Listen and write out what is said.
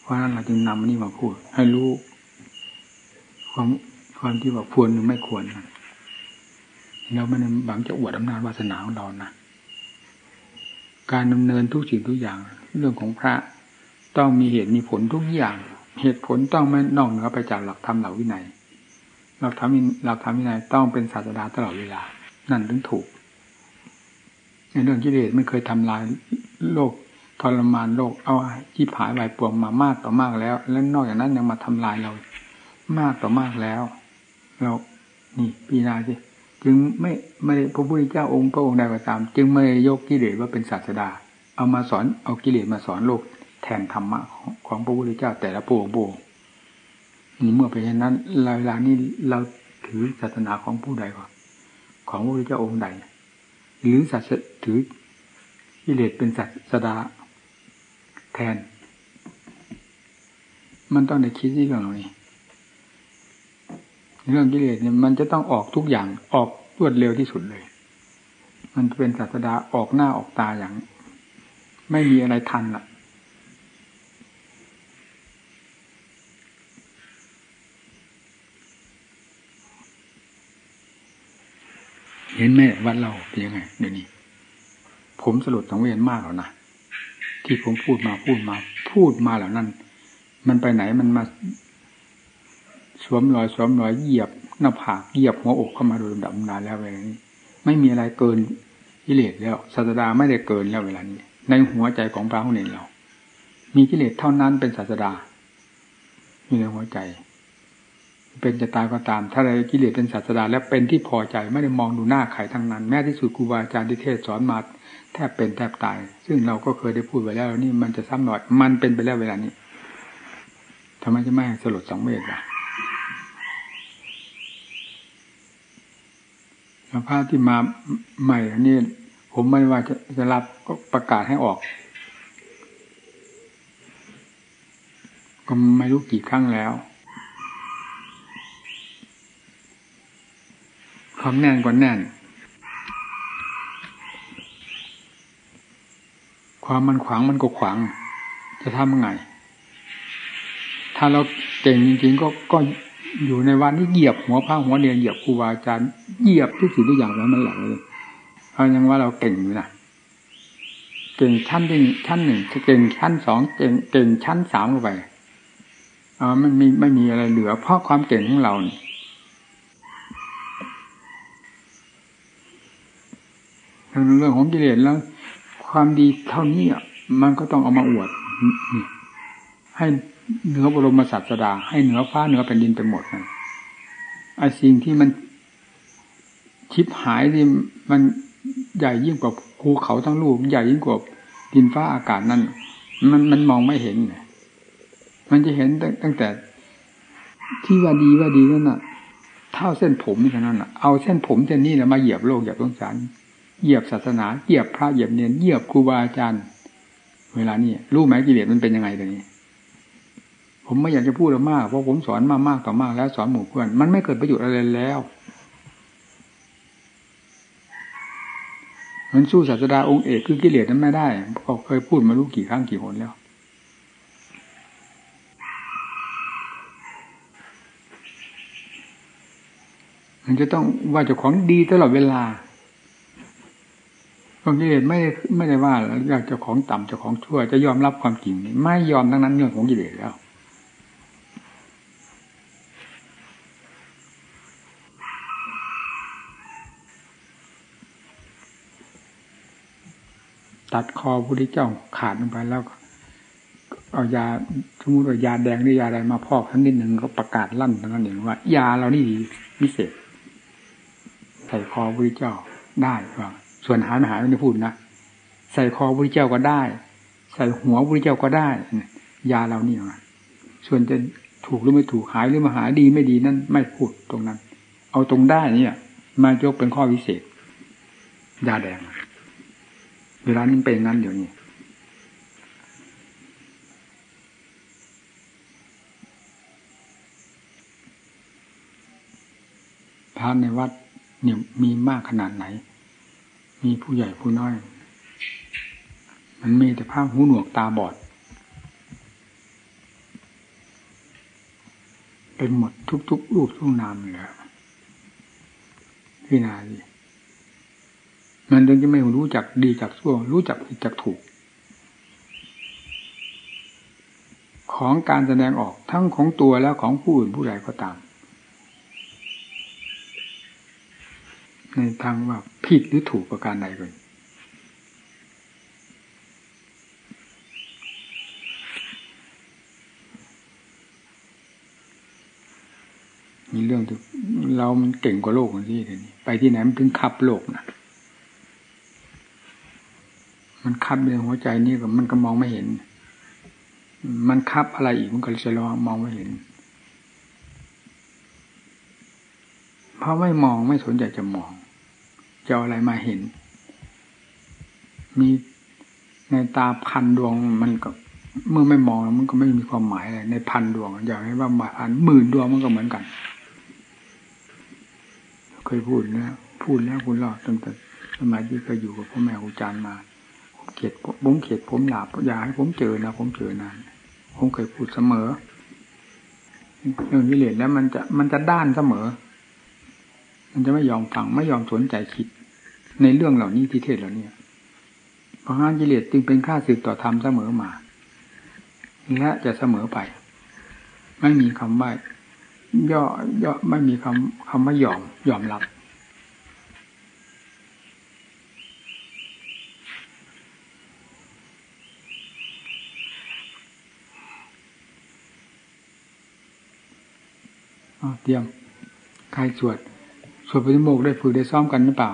เพราะนั้นเราจึงนำนี่มาพูด ให้รู้ ความความที่ว่าควรหรือไม่ควรเราไม่ได้หวังจะอวดอำนาจวาสนาของเรานะการดำเนินทุกสิ่งทุกอย่าง เรื่องของพระต้องมีเหตุมีผลทุกอย่าง เหตุผลต้องไม่นอกเหนือไปจากหลักธรรมหลักวินัยหลักธรรมหลักธรรมวินัยต้องเป็นศาสดาตลอดเวลา นั่นถึงถูกในเรื่องกิเลสไม่เคยทำลายโลก ทรมานโลกเอาจีผายวายปวงมามากต่อมากแล้ว และนอกจากนั้นยังมาทำลายเรา มากต่อมากแล้ว เรานี่ปีนาสิจึงไม่ไม่พระพุทธเจ้าองค์พระองค์ใดก็ตาม จึงไม่ยกกิเลสว่าเป็นศาสดา เอามาสอนเอากิเลสมาสอนโลก แทนธรรมะของของพระพุทธเจ้าแต่ละพวงพวงนี่เมื่อเป็นเช่นนั้นเวลานี้เราถือศาสนาของผู้ใดก่อนของพระพุทธเจ้าองค์ใด หรือศาสถือกิเลสเป็นศาสดา แทน มันต้องได้คิดที่เรื่องนี้เรื่องกิเลสเนี่ยมันจะต้องออกทุกอย่างออกรวดเร็วที่สุดเลย มันเป็นศาสดาออกหน้าออกตาอย่าง ไม่มีอะไรทันล่ะ เห็นไหมวัดเราเป็นยังไงเดี๋ยวนี้ ผมสลดสังเวียนมากแล้วนะ ที่ผมพูดมาพูดมา พูดมาแล้วนั่นมันไปไหนมันมา สวมรอยสวมรอยเหยียบหน้าผากเหยียบหัวอกเข้ามาโดยลำดับนานแล้วเวลานี้ ไม่มีอะไรเกินกิเลสแล้วศาสดาไม่ได้เกินแล้วเวลานี้ ในหัวใจของพระองค์เนรเรา มีกิเลสเท่านั้นเป็นศาสดาอยู่ในหัวใจ เป็นจะตายก็ตาม ถ้าอะไรกิเลสเป็นศาสดาและเป็นที่พอใจไม่ได้มองดูหน้าใครทั้งนั้น แม้ที่สุดครูบาอาจารย์ที่เทศสอนมาแทบเป็นแทบตาย ซึ่งเราก็เคยได้พูดไปแล้วนี่มันจะซ้ำหน่อย มันเป็นไปแล้วเวลานี้ทำไมจะไม่สลดสังเวชล่ะพระที่มาใหม่นี่ผมไม่ว่าจะจะรับก็ประกาศให้ออก ก็ไม่รู้กี่ครั้งแล้ว ความแน่นกว่าแน่น ความมันขวางมันก็ขวาง จะทำไง ถ้าเราเก่งจริงๆก็ก็อยู่ในวันที่เหยียบหัวผ้าหัวเรียนเหยียบครูบาอาจารย์เหยียบทุกสิ่งทุกอย่างแล้วมันหลังเลยเอายังว่าเราเก่งอยู่นะเก่งชั้นที่ชั้นหนึ่งเก่งชั้นสองเก่งเก่งชั้นสามลงไปอ่ามันมีไม่มีอะไรเหลือ เพราะความเก่งของเราเนี่ย เรื่องของกิเลสแล้ว ความดีเท่านี้มันก็ต้องเอามาอวดให้เหนือบรมศาสดา ให้เหนือฟ้าเหนือแผ่นดินไปหมดนะไอ้สิ่งที่มันชิบหายที่มันใหญ่ยิ่งกว่าภูเขาทั้งลูก ใหญ่ยิ่งกว่าดินฟ้าอากาศนั่นมันมันมองไม่เห็นมันจะเห็นตั้งแต่ที่ว่าดีว่าดีนั่นน่ะ เท่าเส้นผมนี่เท่านั้นอะเอาเส้นผมเส้นนี้แล้วมาเหยียบโลกเหยียบสงสาร เหยียบศาสนาเหยียบพระเหยียบเนียนเหยียบครูบาอาจารย์ เวลานี้รู้ไหมกิเลสมันเป็นยังไงตรงนี้ ผมไม่อยากจะพูดมากเพราะผมสอนมามากต่อมากแล้วสอนหมู่เพื่อนมันไม่เกิดประโยชน์อะไรแล้วมันสู้ศาสดาองค์เอกคือกิเลสนั้นไม่ได้ก็เคยพูดมารู้กี่ครั้งกี่หนแล้ว มันจะต้องว่าเจ้าของดีตลอดเวลา ความกิเลสไม่ไม่ได้ว่าแล้วอยากเจ้าของต่ำเจ้าของชั่ว จะยอมรับความจริงไม่ยอมทั้งนั้นเรื่องของกิเลสแล้วตัดคอพระพุทธเจ้าขาดลงไปแล้ว เอายาสมมติว่ายาแดงหรือยาอะไรมาพอกทั้งนิดหนึ่งก็ประกาศลั่นทั้งนั้นเองว่า ยาเรานี่ดีพิเศษใส่คอพระพุทธเจ้าได้ว่า ส่วนหายไม่หายไม่ได้พูดนะใส่คอพระเจ้าก็ได้ ใส่หัวพระเจ้าก็ได้ยาเรานี่ว่าส่วนจะถูกหรือไม่ถูกหายหรือมาหายดีไม่ดีนั่นไม่พูดตรงนั้น เอาตรงได้เนี่ย มายกเป็นข้อพิเศษยาแดง เวลานี้เป็นงั้นเดี๋ยวนี้พระในวัดเนี่ยมีมากขนาดไหน มีผู้ใหญ่ผู้น้อย มันมีแต่ภาพหูหนวกตาบอด เป็นหมดทุกๆรูปทุกนามเลยพี่นาดิมันจึงจะไม่รู้จักดีจากชั่วรู้จักผิดจากถูก ของการแสดงออกทั้งของตัวแล้วของผู้อื่นผู้ใดก็ตาม ในทางว่าผิดหรือถูกประการใดเลยมีเรื่องที่เรามันเก่งกว่าโลกที่นี่ไปที่ไหนมันถึงขับโลกนะมันคับในหัวใจนี่ก็มันก็มองไม่เห็น มันคับอะไรอีกมันก็จะลอมองไม่เห็น เพราะไม่มองไม่สนใจจะมอง จะอะไรมาเห็น มีในตาพันดวงมันก็ เมื่อไม่มองมันก็ไม่มีความหมายอะไรในพันดวงอย่างนี้ว่ามาพันหมื่นดวงมันก็เหมือนกัน เคยพูดนะพูดแล้วคุณรอดตั้งแต่สมัยที่เคยอยู่กับพ่อแม่ครูอาจารย์มาเขียดผมเขียดผมหลาบอย่าให้ผมเจอนะผมเจอนานผมเคยพูดเสมอเรื่องวิเลศแล้วมันจะมันจะด้านเสมอ มันจะไม่ยอมฟังไม่ยอมสนใจคิด ในเรื่องเหล่านี้ที่เทศเหล่านี้เพราะงั้นกิเลสจึงเป็นค่าสึกต่อธรรมเสมอมา และจะเสมอไป ไม่มีคำว่าย่อย่อไม่มีคำคำว่ายอมยอมรับเตรียมใครสวด สวดปฏิโมกได้ฝึกได้ซ้อมกันหรือเปล่า